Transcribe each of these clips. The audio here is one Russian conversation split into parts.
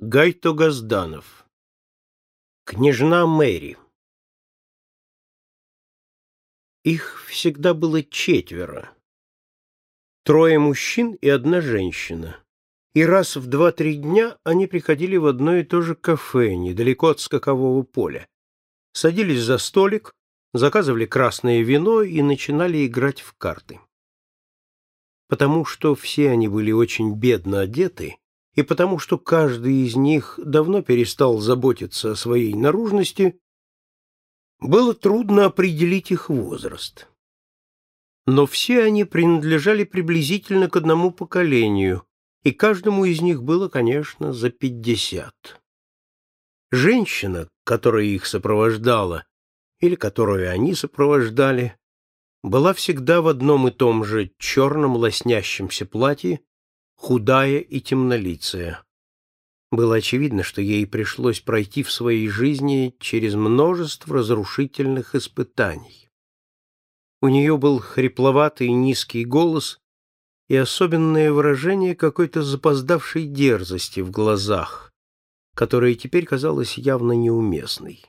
Гайто Газданов. Княжна Мэри. Их всегда было четверо. Трое мужчин и одна женщина. И раз в два-три дня они приходили в одно и то же кафе, недалеко от скакового поля. Садились за столик, заказывали красное вино и начинали играть в карты. Потому что все они были очень бедно одеты, и потому что каждый из них давно перестал заботиться о своей наружности, было трудно определить их возраст. Но все они принадлежали приблизительно к одному поколению, и каждому из них было, конечно, за пятьдесят. Женщина, которая их сопровождала, или которую они сопровождали, была всегда в одном и том же черном лоснящемся платье худая и темнолицая. Было очевидно, что ей пришлось пройти в своей жизни через множество разрушительных испытаний. У нее был хрипловатый низкий голос и особенное выражение какой-то запоздавшей дерзости в глазах, которая теперь казалась явно неуместной.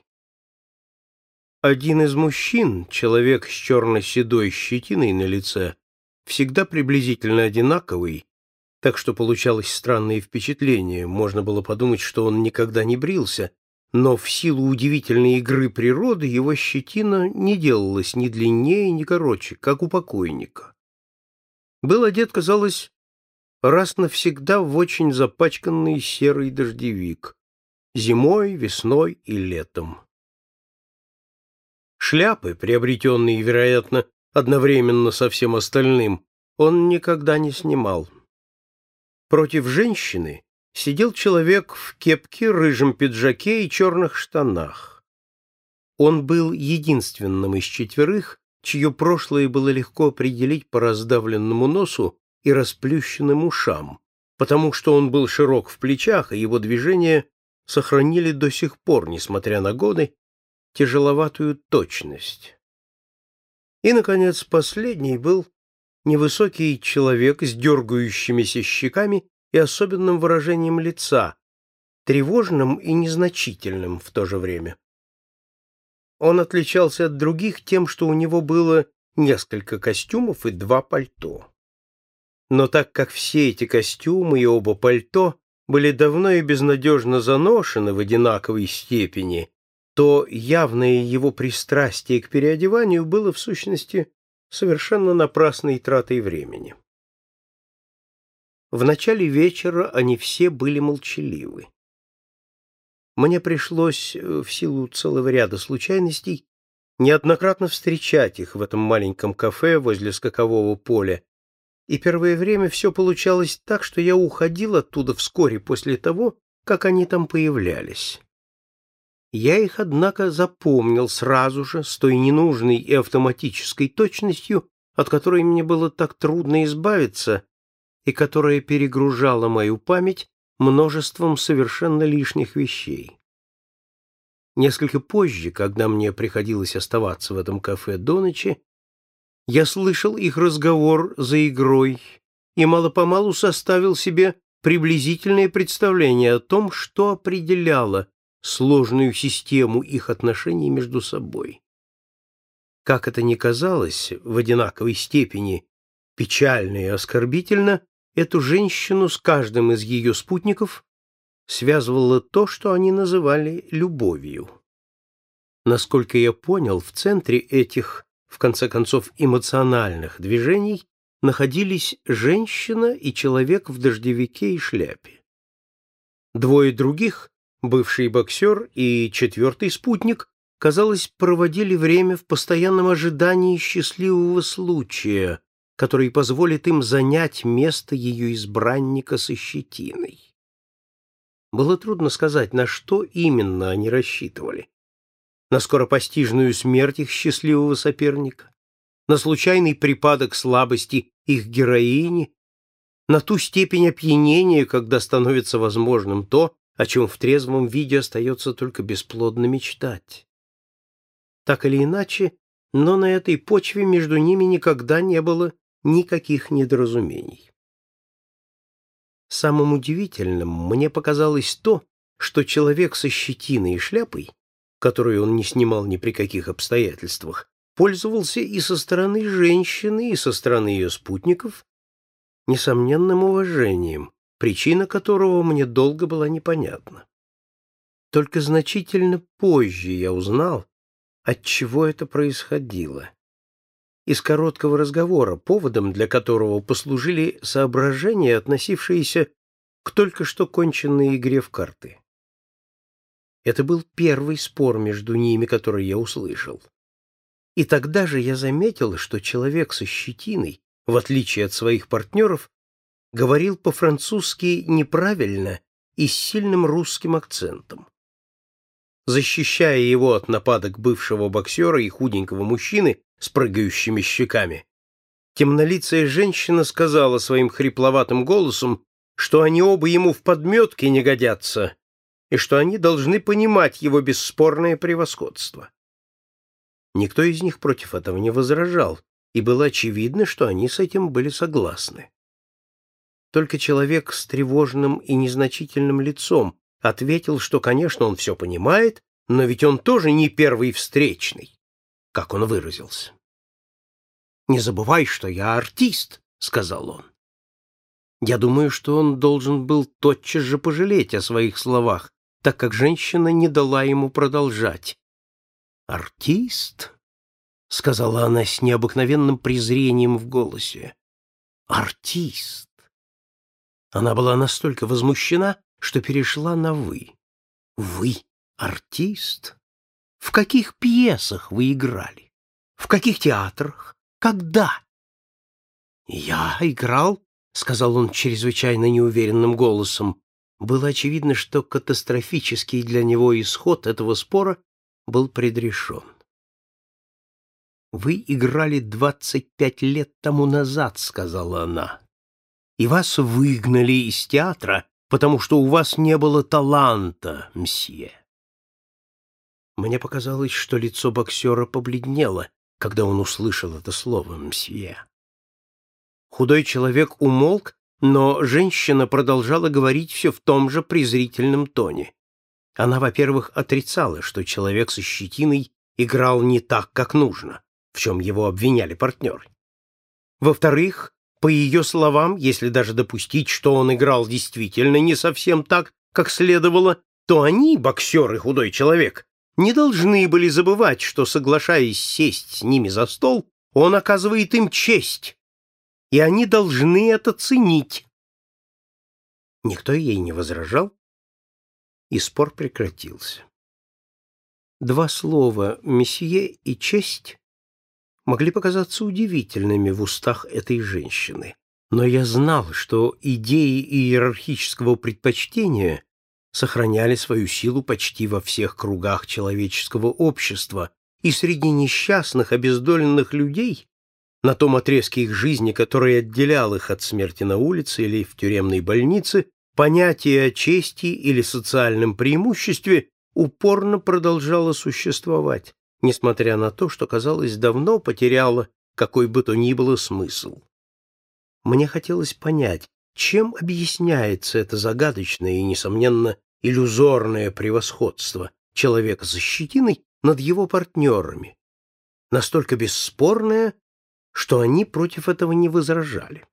Один из мужчин, человек с черно-седой щетиной на лице, всегда приблизительно одинаковый, так что получалось странное впечатление, можно было подумать, что он никогда не брился, но в силу удивительной игры природы его щетина не делалась ни длиннее, ни короче, как у покойника. Был одет, казалось, раз навсегда в очень запачканный серый дождевик, зимой, весной и летом. Шляпы, приобретенные, вероятно, одновременно со всем остальным, он никогда не снимал. Против женщины сидел человек в кепке, рыжем пиджаке и черных штанах. Он был единственным из четверых, чье прошлое было легко определить по раздавленному носу и расплющенным ушам, потому что он был широк в плечах, и его движения сохранили до сих пор, несмотря на годы, тяжеловатую точность. И, наконец, последний был невысокий человек с дергающимися щеками и особенным выражением лица, тревожным и незначительным в то же время. Он отличался от других тем, что у него было несколько костюмов и два пальто. Но так как все эти костюмы и оба пальто были давно и безнадежно заношены в одинаковой степени, то явное его пристрастие к переодеванию было в сущности совершенно напрасной тратой времени. В начале вечера они все были молчаливы. Мне пришлось, э, в силу целого ряда случайностей, неоднократно встречать их в этом маленьком кафе возле скакового поля, и первое время все получалось так, что я уходил оттуда вскоре после того, как они там появлялись. Я их, однако, запомнил сразу же, с той ненужной и автоматической точностью, от которой мне было так трудно избавиться, и которая перегружала мою память множеством совершенно лишних вещей. Несколько позже, когда мне приходилось оставаться в этом кафе до ночи, я слышал их разговор за игрой и мало-помалу составил себе приблизительное представление о том, что определяло сложную систему их отношений между собой. Как это ни казалось, в одинаковой степени печально и оскорбительно, эту женщину с каждым из ее спутников связывало то, что они называли любовью. Насколько я понял, в центре этих, в конце концов, эмоциональных движений находились женщина и человек в дождевике и шляпе. Двое других бывший боксер и четвертый спутник, казалось, проводили время в постоянном ожидании счастливого случая, который позволит им занять место ее избранника со щетиной. Было трудно сказать, на что именно они рассчитывали. На скоропостижную смерть их счастливого соперника, на случайный припадок слабости их героини, на ту степень опьянения, когда становится возможным то, о чем в трезвом виде остается только бесплодно мечтать. Так или иначе, но на этой почве между ними никогда не было никаких недоразумений. Самым удивительным мне показалось то, что человек со щетиной и шляпой, которую он не снимал ни при каких обстоятельствах, пользовался и со стороны женщины, и со стороны ее спутников несомненным уважением, причина которого мне долго была непонятна. Только значительно позже я узнал, от чего это происходило. Из короткого разговора, поводом для которого послужили соображения, относившиеся к только что конченной игре в карты. Это был первый спор между ними, который я услышал. И тогда же я заметил, что человек со щетиной, в отличие от своих партнеров, говорил по-французски неправильно и с сильным русским акцентом. Защищая его от нападок бывшего боксера и худенького мужчины с прыгающими щеками, темнолицая женщина сказала своим хрипловатым голосом, что они оба ему в подметке не годятся и что они должны понимать его бесспорное превосходство. Никто из них против этого не возражал, и было очевидно, что они с этим были согласны. Только человек с тревожным и незначительным лицом ответил, что, конечно, он все понимает, но ведь он тоже не первый встречный, как он выразился. «Не забывай, что я артист», — сказал он. Я думаю, что он должен был тотчас же пожалеть о своих словах, так как женщина не дала ему продолжать. «Артист?» — сказала она с необыкновенным презрением в голосе. «Артист!» Она была настолько возмущена, что перешла на «вы». «Вы артист? В каких пьесах вы играли? В каких театрах? Когда?» «Я играл», — сказал он чрезвычайно неуверенным голосом. Было очевидно, что катастрофический для него исход этого спора был предрешен. «Вы играли двадцать пять лет тому назад», — сказала она и вас выгнали из театра, потому что у вас не было таланта, мсье. Мне показалось, что лицо боксера побледнело, когда он услышал это слово «мсье». Худой человек умолк, но женщина продолжала говорить все в том же презрительном тоне. Она, во-первых, отрицала, что человек со щетиной играл не так, как нужно, в чем его обвиняли партнеры. Во-вторых, по ее словам, если даже допустить, что он играл действительно не совсем так, как следовало, то они, боксер и худой человек, не должны были забывать, что, соглашаясь сесть с ними за стол, он оказывает им честь, и они должны это ценить. Никто ей не возражал, и спор прекратился. Два слова «месье» и «честь» могли показаться удивительными в устах этой женщины. Но я знал, что идеи иерархического предпочтения сохраняли свою силу почти во всех кругах человеческого общества, и среди несчастных, обездоленных людей, на том отрезке их жизни, который отделял их от смерти на улице или в тюремной больнице, понятие о чести или социальном преимуществе упорно продолжало существовать несмотря на то, что, казалось, давно потеряла какой бы то ни было смысл. Мне хотелось понять, чем объясняется это загадочное и, несомненно, иллюзорное превосходство человека со щетиной над его партнерами, настолько бесспорное, что они против этого не возражали.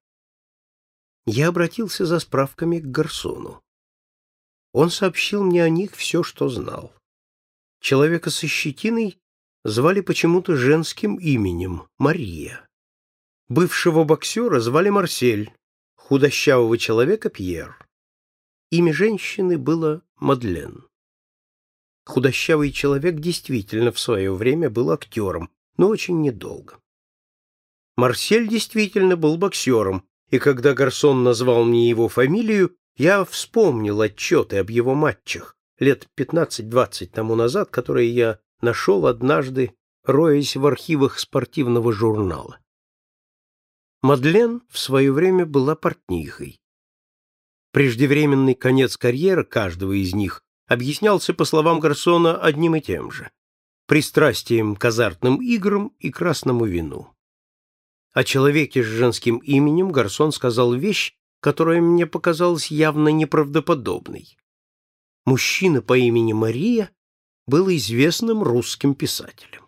Я обратился за справками к Гарсону. Он сообщил мне о них все, что знал. Человека со щетиной звали почему-то женским именем Мария. Бывшего боксера звали Марсель, худощавого человека Пьер. Имя женщины было Мадлен. Худощавый человек действительно в свое время был актером, но очень недолго. Марсель действительно был боксером, и когда Гарсон назвал мне его фамилию, я вспомнил отчеты об его матчах лет 15-20 тому назад, которые я нашел однажды, роясь в архивах спортивного журнала. Мадлен в свое время была портнихой. Преждевременный конец карьеры каждого из них объяснялся, по словам Гарсона, одним и тем же – пристрастием к азартным играм и красному вину. О человеке с женским именем Гарсон сказал вещь, которая мне показалась явно неправдоподобной. Мужчина по имени Мария был известным русским писателем.